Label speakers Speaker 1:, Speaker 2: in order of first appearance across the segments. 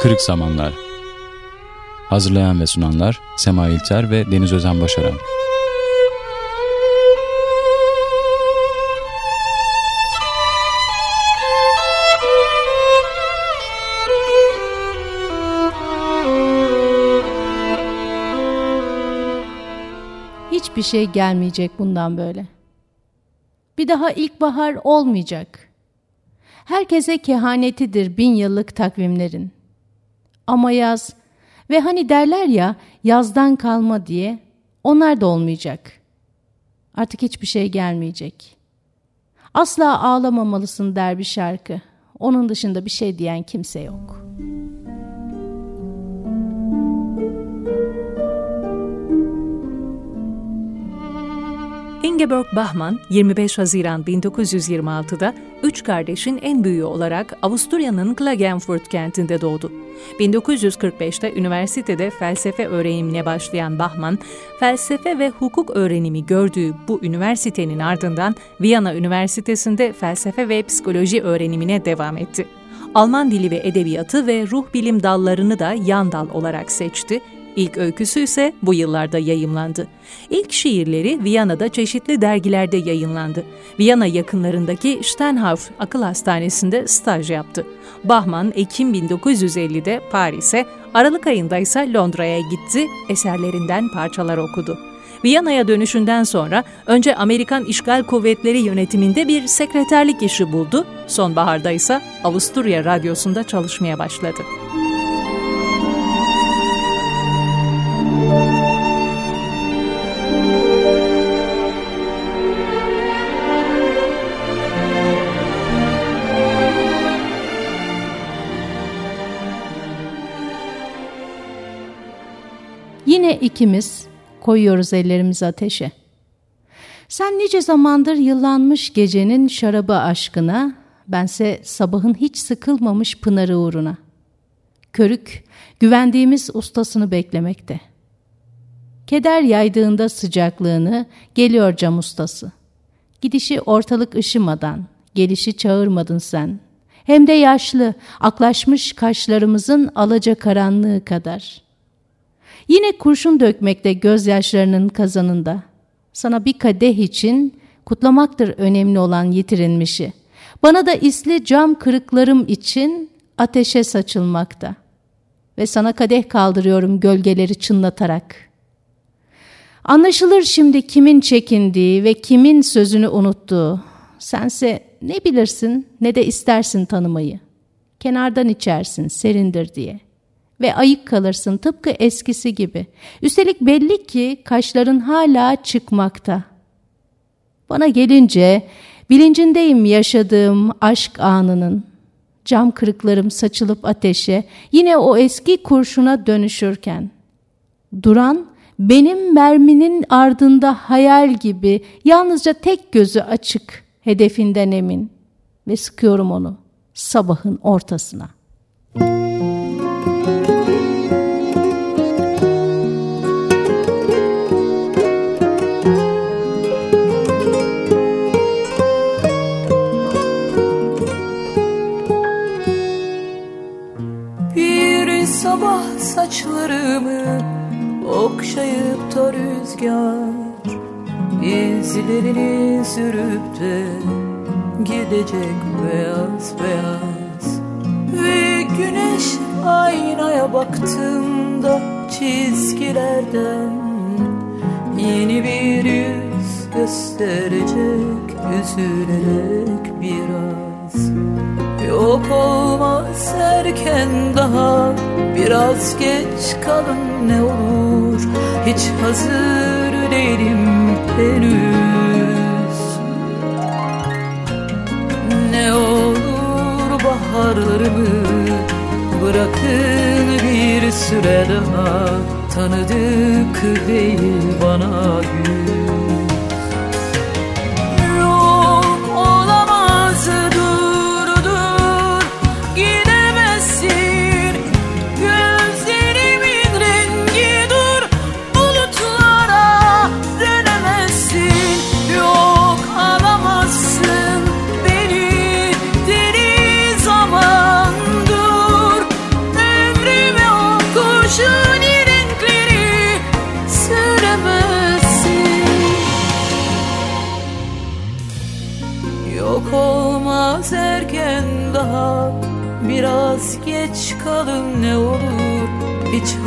Speaker 1: Kırık Zamanlar Hazırlayan ve sunanlar Sema İlter ve Deniz Özen Başaran
Speaker 2: Hiçbir şey gelmeyecek bundan böyle. Bir daha ilkbahar olmayacak. Herkese kehanetidir bin yıllık takvimlerin. Ama yaz ve hani derler ya yazdan kalma diye onlar da olmayacak. Artık hiçbir şey gelmeyecek. Asla ağlamamalısın der bir şarkı. Onun dışında bir şey diyen kimse yok.''
Speaker 3: Ingeborg Bachmann 25 Haziran 1926'da üç kardeşin en büyüğü olarak Avusturya'nın Klagenfurt kentinde doğdu. 1945'te üniversitede felsefe öğrenimine başlayan Bachmann, felsefe ve hukuk öğrenimi gördüğü bu üniversitenin ardından Viyana Üniversitesi'nde felsefe ve psikoloji öğrenimine devam etti. Alman dili ve edebiyatı ve ruh bilim dallarını da yan dal olarak seçti İlk öyküsü ise bu yıllarda yayımlandı. İlk şiirleri Viyana'da çeşitli dergilerde yayınlandı. Viyana yakınlarındaki Steinhoff Akıl Hastanesi'nde staj yaptı. Bachmann Ekim 1950'de Paris'e, Aralık ayında ise Londra'ya gitti, eserlerinden parçalar okudu. Viyana'ya dönüşünden sonra önce Amerikan İşgal Kuvvetleri yönetiminde bir sekreterlik işi buldu, sonbaharda ise Avusturya Radyosu'nda çalışmaya başladı.
Speaker 2: Yine ikimiz koyuyoruz ellerimizi ateşe. Sen nice zamandır yıllanmış gecenin şarabı aşkına, bense sabahın hiç sıkılmamış pınarı uğruna. Körük, güvendiğimiz ustasını beklemekte. Keder yaydığında sıcaklığını, geliyor cam ustası. Gidişi ortalık ışımadan, gelişi çağırmadın sen. Hem de yaşlı, aklaşmış kaşlarımızın alaca karanlığı kadar.'' Yine kurşun dökmekte gözyaşlarının kazanında. Sana bir kadeh için kutlamaktır önemli olan yitirilmişi. Bana da isli cam kırıklarım için ateşe saçılmakta. Ve sana kadeh kaldırıyorum gölgeleri çınlatarak. Anlaşılır şimdi kimin çekindiği ve kimin sözünü unuttuğu. Sense ne bilirsin ne de istersin tanımayı. Kenardan içersin serindir diye.'' Ve ayık kalırsın tıpkı eskisi gibi. Üstelik belli ki kaşların hala çıkmakta. Bana gelince bilincindeyim yaşadığım aşk anının. Cam kırıklarım saçılıp ateşe yine o eski kurşuna dönüşürken. Duran benim merminin ardında hayal gibi yalnızca tek gözü açık hedefinden emin ve sıkıyorum onu sabahın ortasına.''
Speaker 4: İzlerini sürüp de gidecek beyaz beyaz. Ve güneş aynaya baktığımda çizgilerden yeni bir yüz gösterecek üzülerek biraz. Yok olmaz erken daha Biraz geç kalın ne olur. Hiç hazır değilim henüz baharlarımı Bırakın bir süre daha. Tanıdık değil bana yüz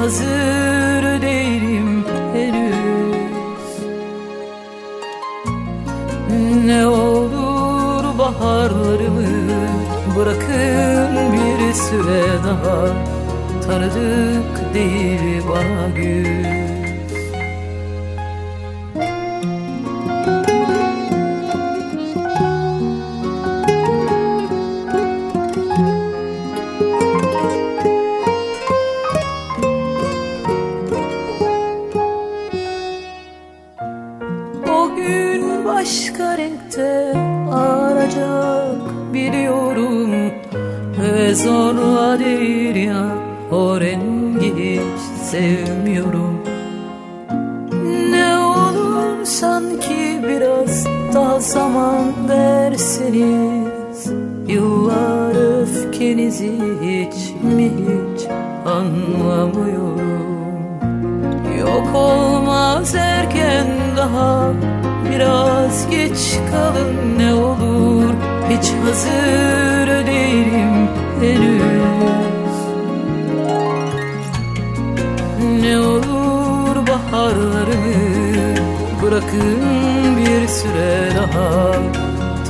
Speaker 4: hazır değilim henüz. Ne olur baharlarımı Bırakın bir süre daha. Tanıdık değil bana gün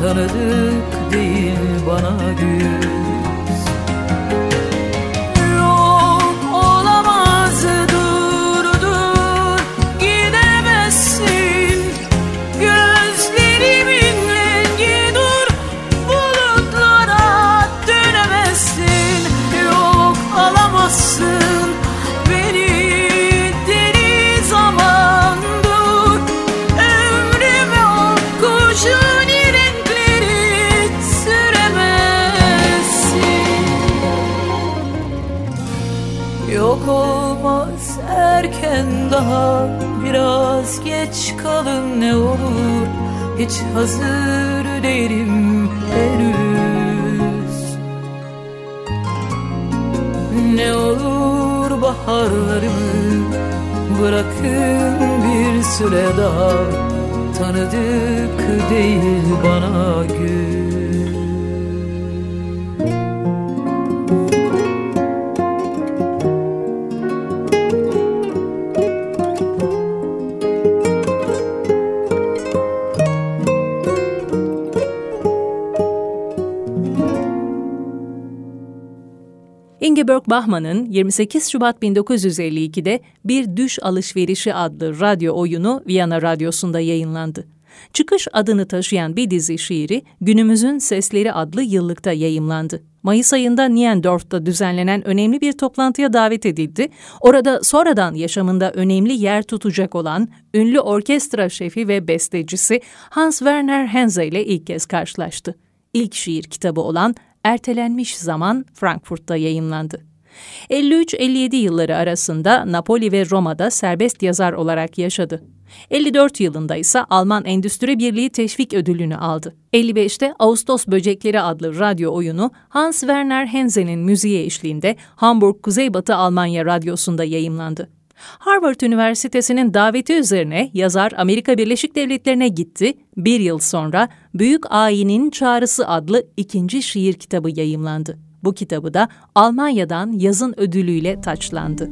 Speaker 4: Tanıdık değil bana gün hazır değilim henüz. Ne olur baharlarımı bırakın bir süre daha. Tanıdık değil bana gün
Speaker 3: Ingeborg Bachmann'ın 28 Şubat 1952'de Bir Düş Alışverişi adlı radyo oyunu Viyana Radyosu'nda yayınlandı. Çıkış adını taşıyan bir dizi şiiri Günümüzün Sesleri adlı yıllıkta yayımlandı. Mayıs ayında Niendorf'ta düzenlenen önemli bir toplantıya davet edildi. Orada sonradan yaşamında önemli yer tutacak olan ünlü orkestra şefi ve bestecisi Hans Werner Henze ile ilk kez karşılaştı. İlk şiir kitabı olan Ertelenmiş Zaman Frankfurt'ta yayınlandı. 53-57 yılları arasında Napoli ve Roma'da serbest yazar olarak yaşadı. 54 yılında ise Alman Endüstri Birliği Teşvik Ödülünü aldı. 55'te Ağustos Böcekleri adlı radyo oyunu Hans Werner Henze'nin müziği eşliğinde Hamburg Kuzeybatı Almanya Radyosu'nda yayımlandı. Harvard Üniversitesi'nin daveti üzerine yazar Amerika Birleşik Devletleri'ne gitti. Bir yıl sonra Büyük Ayinin Çağrısı adlı ikinci şiir kitabı yayımlandı. Bu kitabı da Almanya'dan yazın ödülüyle taçlandı.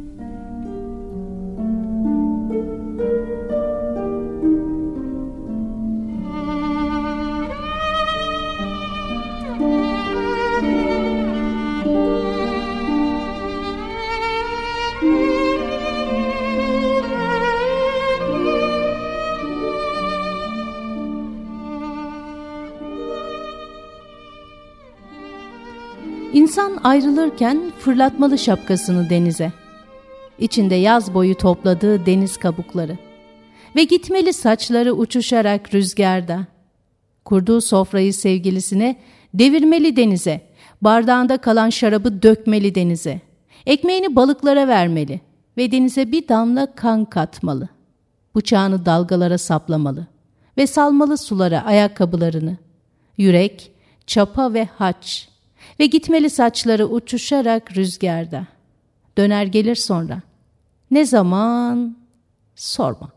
Speaker 2: İnsan ayrılırken fırlatmalı şapkasını denize. İçinde yaz boyu topladığı deniz kabukları. Ve gitmeli saçları uçuşarak rüzgarda. Kurduğu sofrayı sevgilisine devirmeli denize. Bardağında kalan şarabı dökmeli denize. Ekmeğini balıklara vermeli ve denize bir damla kan katmalı. Bıçağını dalgalara saplamalı ve salmalı sulara ayakkabılarını. Yürek, çapa ve haç ve gitmeli saçları uçuşarak rüzgarda. Döner gelir sonra. Ne zaman? Sorma.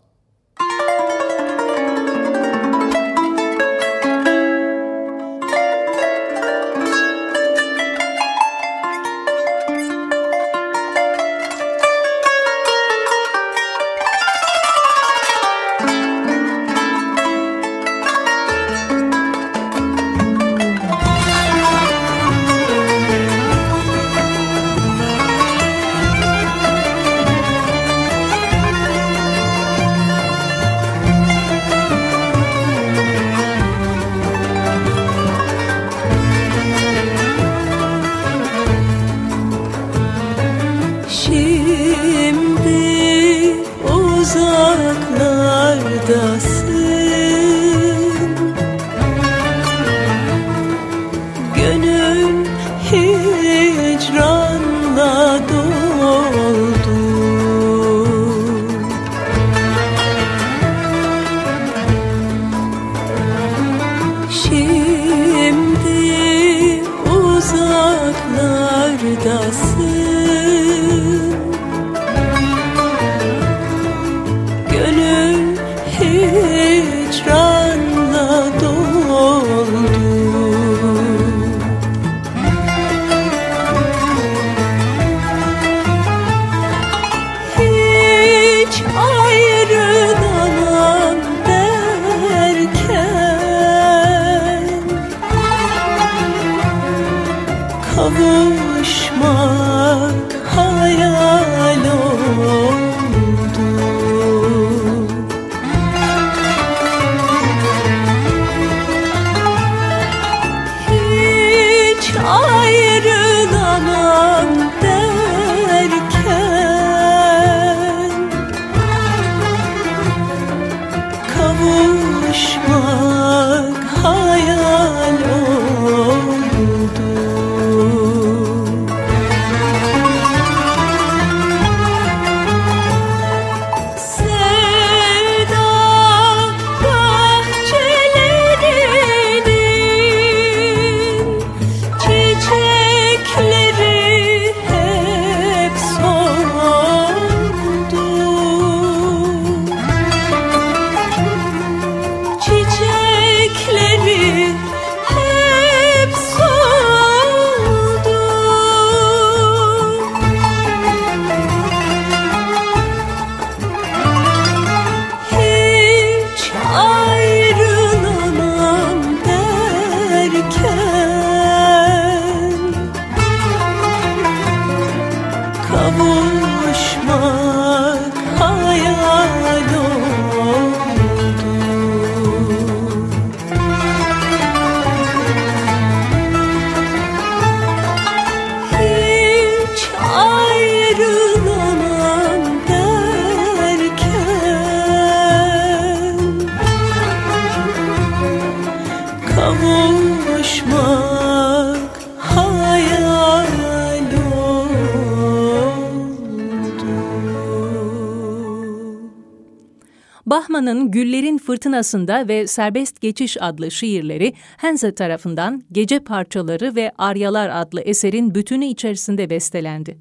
Speaker 3: Bachmann'ın Güllerin Fırtınasında ve Serbest Geçiş adlı şiirleri Henze tarafından Gece Parçaları ve Aryalar adlı eserin bütünü içerisinde bestelendi.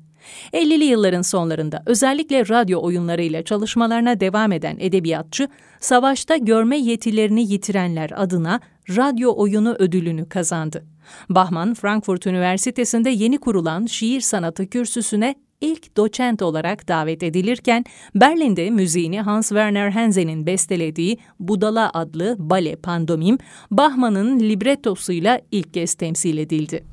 Speaker 3: 50'li yılların sonlarında özellikle radyo oyunlarıyla çalışmalarına devam eden edebiyatçı, savaşta görme yetilerini yitirenler adına radyo oyunu ödülünü kazandı. Bachmann, Frankfurt Üniversitesi'nde yeni kurulan şiir sanatı kürsüsüne ilk doçent olarak davet edilirken Berlin'de müziğini Hans Werner Henze'nin bestelediği Budala adlı bale pandomim Bachmann'ın librettosuyla ilk kez temsil edildi.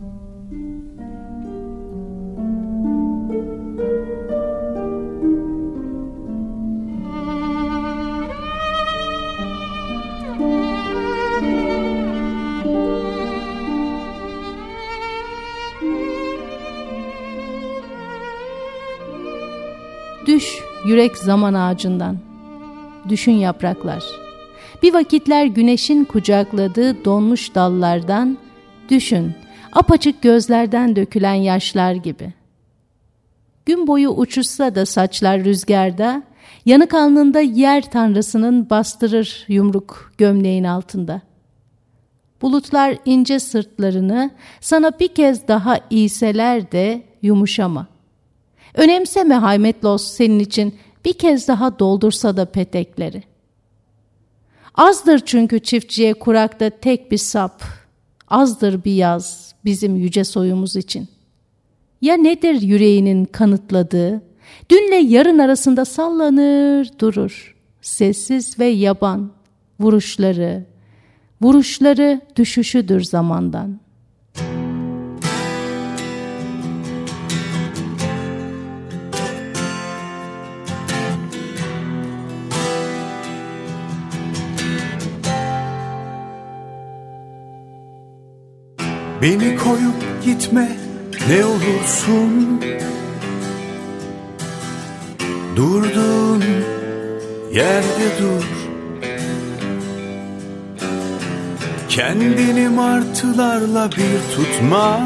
Speaker 2: Yürek zaman ağacından. Düşün yapraklar. Bir vakitler güneşin kucakladığı donmuş dallardan düşün apaçık gözlerden dökülen yaşlar gibi. Gün boyu uçuşsa da saçlar rüzgarda, yanık alnında yer tanrısının bastırır yumruk gömleğin altında. Bulutlar ince sırtlarını sana bir kez daha iyseler de yumuşama.'' Önemseme Haymetlos senin için bir kez daha doldursa da petekleri. Azdır çünkü çiftçiye kurakta tek bir sap, azdır bir yaz bizim yüce soyumuz için. Ya nedir yüreğinin kanıtladığı, dünle yarın arasında sallanır durur, sessiz ve yaban, vuruşları, vuruşları düşüşüdür zamandan.''
Speaker 5: Beni koyup gitme ne olursun. Durduğun yerde dur. Kendini martılarla bir tutma.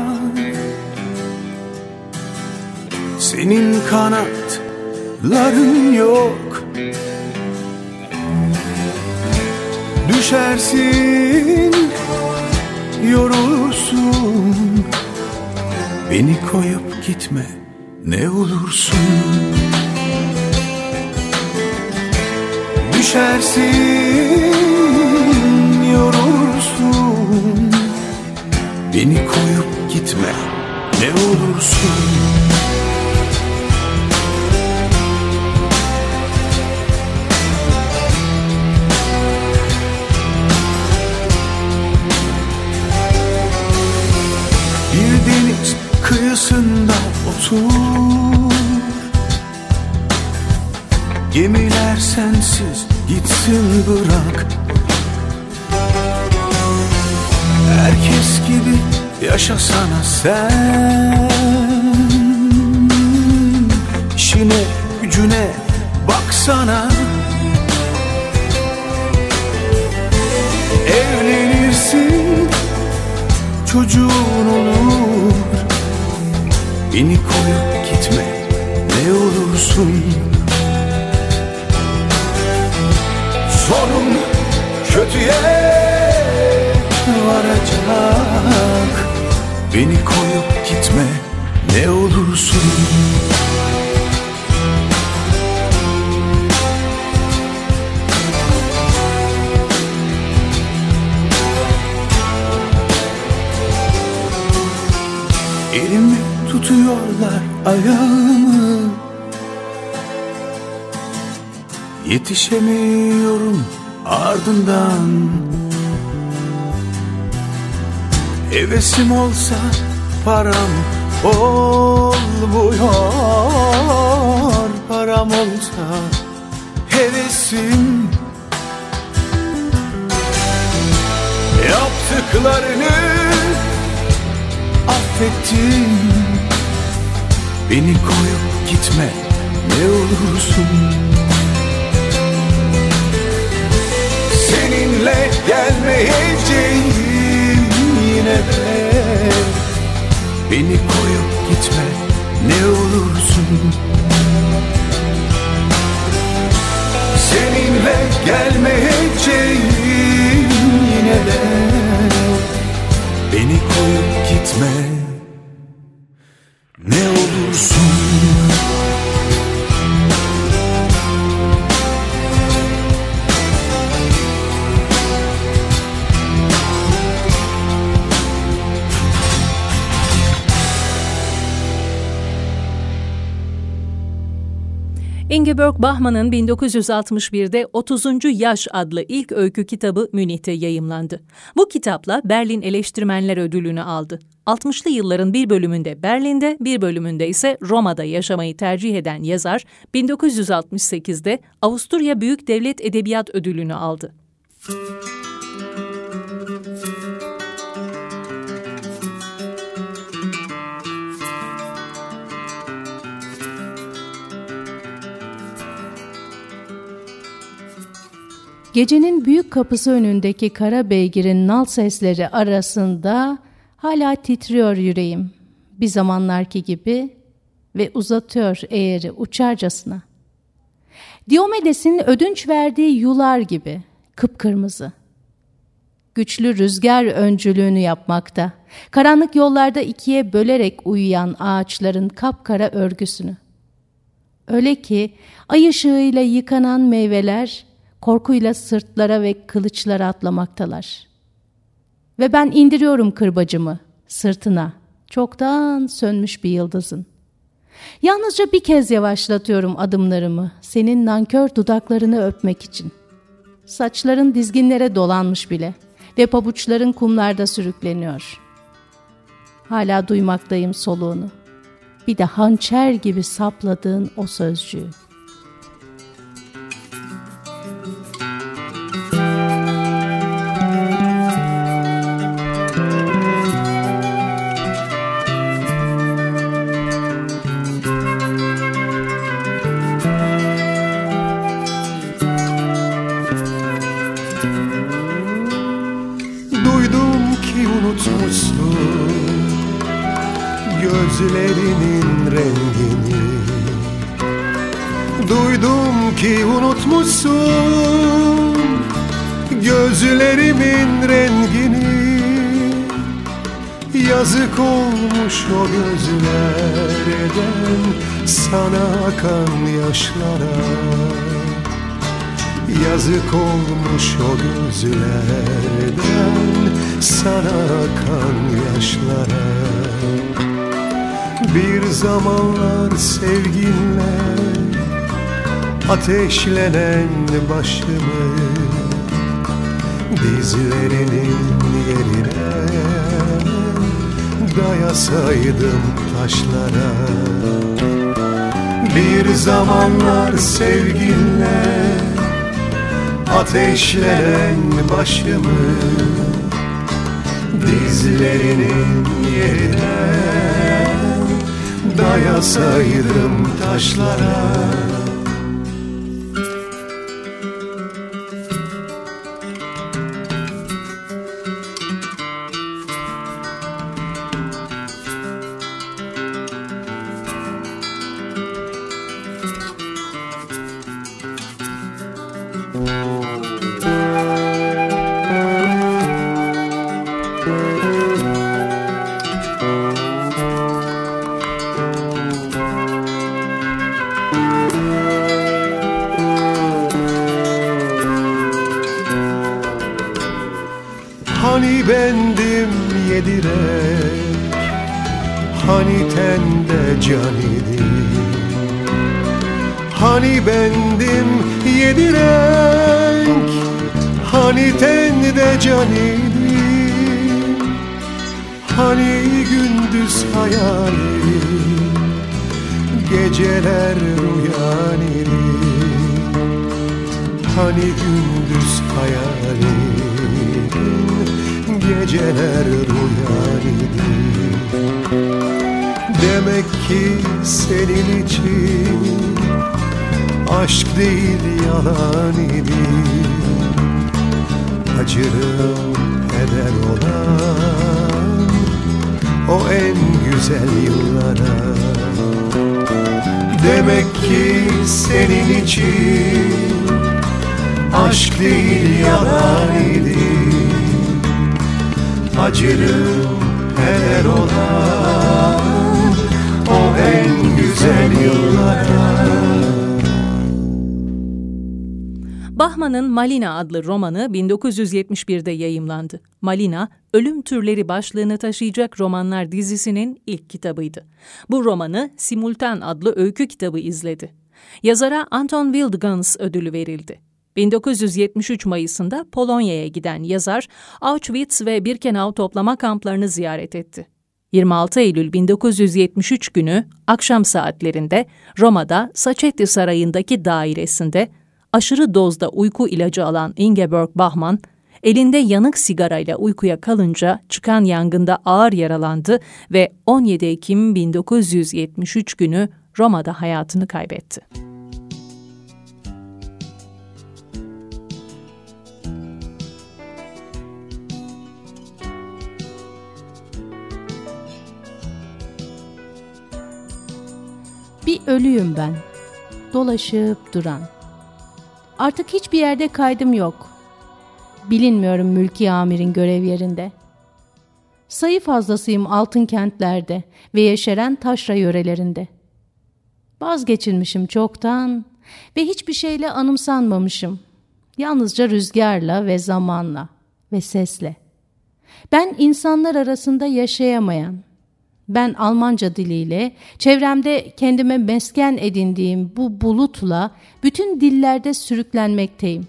Speaker 5: Senin kanatların yok. Düşersin yorulursun Beni koyup gitme ne olursun. Düşersin yorulursun. Beni koyup gitme ne olursun gitsin bırak. Herkes gibi yaşasana sen. İşine gücüne baksana. Evlenirsin çocuğun olur. Beni koyup gitme ne olursun Beni koyup gitme ne olursun. Elimi tutuyorlar ayağımı. Yetişemiyorum ardından Hevesim olsa param olmuyor. Param olsa hevesim. Yaptıklarını affettim. Beni koyup gitme ne olursun. Seninle gelmeyeceğim yine de. Beni koyup gitme ne olursun. Seninle gelmeyeceğim yine de
Speaker 3: Ingeborg Bachmann'ın 1961'de 30. Yaş adlı ilk öykü kitabı Münih'te yayımlandı. Bu kitapla Berlin Eleştirmenler Ödülünü aldı. 60'lı yılların bir bölümünde Berlin'de, bir bölümünde ise Roma'da yaşamayı tercih eden yazar, 1968'de Avusturya Büyük Devlet Edebiyat Ödülünü aldı.
Speaker 2: Gecenin büyük kapısı önündeki kara beygirin nal sesleri arasında hala titriyor yüreğim. Bir zamanlarki gibi ve uzatıyor eğeri uçarcasına. Diomedes'in ödünç verdiği yular gibi kıpkırmızı. Güçlü rüzgar öncülüğünü yapmakta. Karanlık yollarda ikiye bölerek uyuyan ağaçların kapkara örgüsünü. Öyle ki ay ışığıyla yıkanan meyveler korkuyla sırtlara ve kılıçlara atlamaktalar. Ve ben indiriyorum kırbacımı sırtına, çoktan sönmüş bir yıldızın. Yalnızca bir kez yavaşlatıyorum adımlarımı, senin nankör dudaklarını öpmek için. Saçların dizginlere dolanmış bile ve pabuçların kumlarda sürükleniyor. Hala duymaktayım soluğunu. Bir de hançer gibi sapladığın o sözcüğü.
Speaker 5: Gözlerinin rengini. Duydum ki unutmuşsun Gözlerimin rengini. Yazık olmuş o gözlerden Sana akan yaşlara.
Speaker 6: Yazık olmuş o gözlerden Sana akan yaşlara Bir zamanlar sevginle Ateşlenen başımı Dizlerinin yerine Dayasaydım taşlara. Bir zamanlar sevginle Ateşlenen başımı Dizlerinin yerine Dayasaydım taşlara can idi Hani bendim yedirek Hani tende can idi Hani gündüz hayali Geceler rüyan idi Hani gündüz hayali Geceler rüyan idi Demek ki senin için Aşk değil yalan idi. Acırım heder olan O en güzel yıllara. Demek ki senin için Aşk değil yalan idi. Acırım heder olan
Speaker 3: Bahman'ın Malina adlı romanı 1971'de yayımlandı. Malina, Ölüm Türleri başlığını taşıyacak romanlar dizisinin ilk kitabıydı. Bu romanı Simultan adlı öykü kitabı izledi. Yazara Anton Wildgans ödülü verildi. 1973 Mayıs'ında Polonya'ya giden yazar Auschwitz ve Birkenau toplama kamplarını ziyaret etti. 26 Eylül 1973 günü akşam saatlerinde Roma'da Sachetti Sarayı'ndaki dairesinde aşırı dozda uyku ilacı alan Ingeborg Bachmann, elinde yanık sigarayla uykuya kalınca çıkan yangında ağır yaralandı ve 17 Ekim 1973 günü Roma'da hayatını kaybetti.
Speaker 2: Bir ölüyüm ben, dolaşıp duran. Artık hiçbir yerde kaydım yok. Bilinmiyorum mülki amirin görev yerinde. Sayı fazlasıyım altın kentlerde ve yeşeren taşra yörelerinde. Vazgeçilmişim çoktan ve hiçbir şeyle anımsanmamışım. Yalnızca rüzgarla ve zamanla ve sesle. Ben insanlar arasında yaşayamayan, ben Almanca diliyle, çevremde kendime mesken edindiğim bu bulutla bütün dillerde sürüklenmekteyim.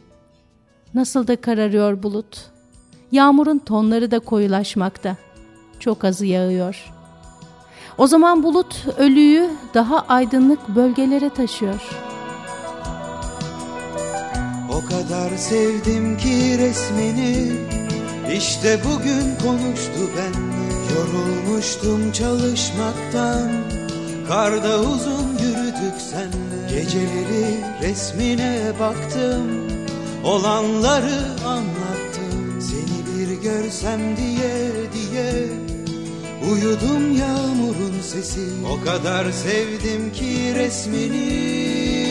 Speaker 2: Nasıl da kararıyor bulut. Yağmurun tonları da koyulaşmakta. Çok azı yağıyor. O zaman bulut ölüyü daha aydınlık bölgelere taşıyor.
Speaker 7: O kadar sevdim ki resmini işte bugün konuştu benimle Yorulmuştum çalışmaktan Karda uzun yürüdük senle. Geceleri resmine baktım Olanları anlattım. Seni bir görsem diye diye Uyudum yağmurun sesi. O kadar sevdim ki resmini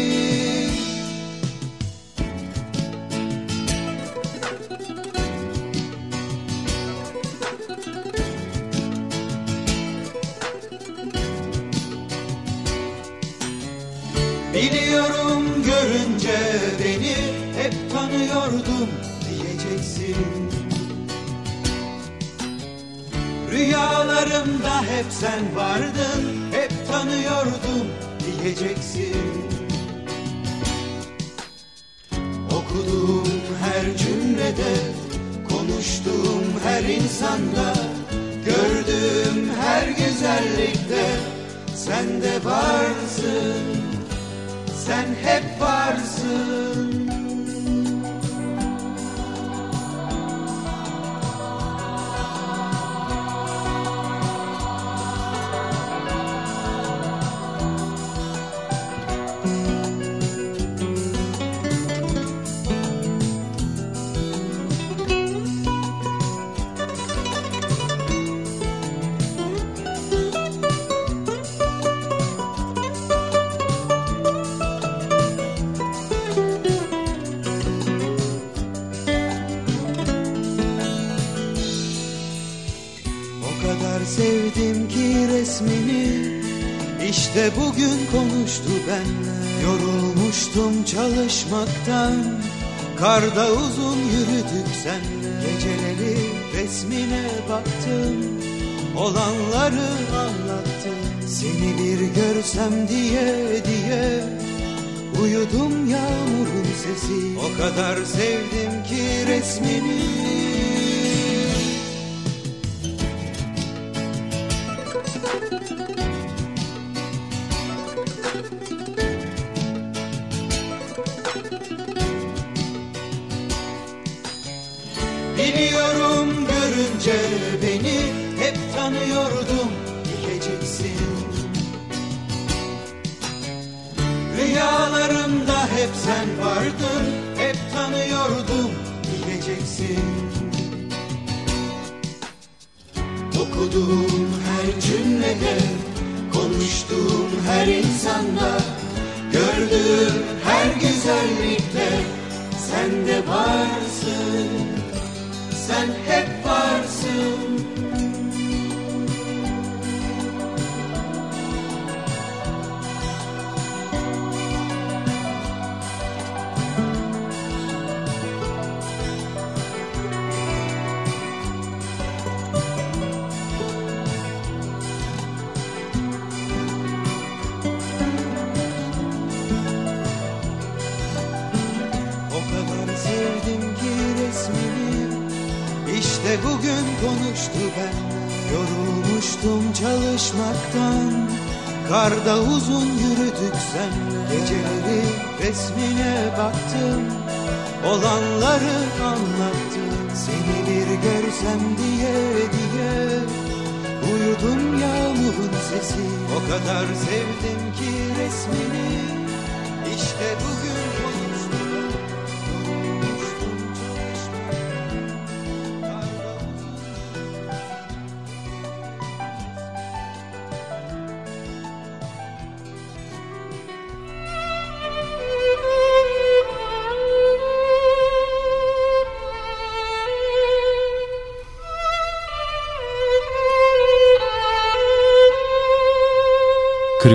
Speaker 7: Okuduğum her cümlede konuştuğum her insanda Gördüğüm her güzellikte sen de varsın Sen hep varsın İşte bugün konuştu benle. Yorulmuştum çalışmaktan. Karda uzun yürüdük senle. Geceleri resmine baktım. Olanları anlattım. Seni bir görsem diye diye. Uyudum yağmurun sesi. O kadar sevdim ki resmini diyeceksin Okuduğum her cümlede konuştuğum her insanda Gördüğüm her güzellikte sen de varsın. Sen hep varsın Bugün konuştu ben. Yorulmuştum çalışmaktan. Karda uzun yürüdük senle Geceleri resmine baktım. Olanları anlattım. Seni bir görsem diye diye. Uyudum yağmurun sesi. O kadar sevdim ki resmini. İşte bugün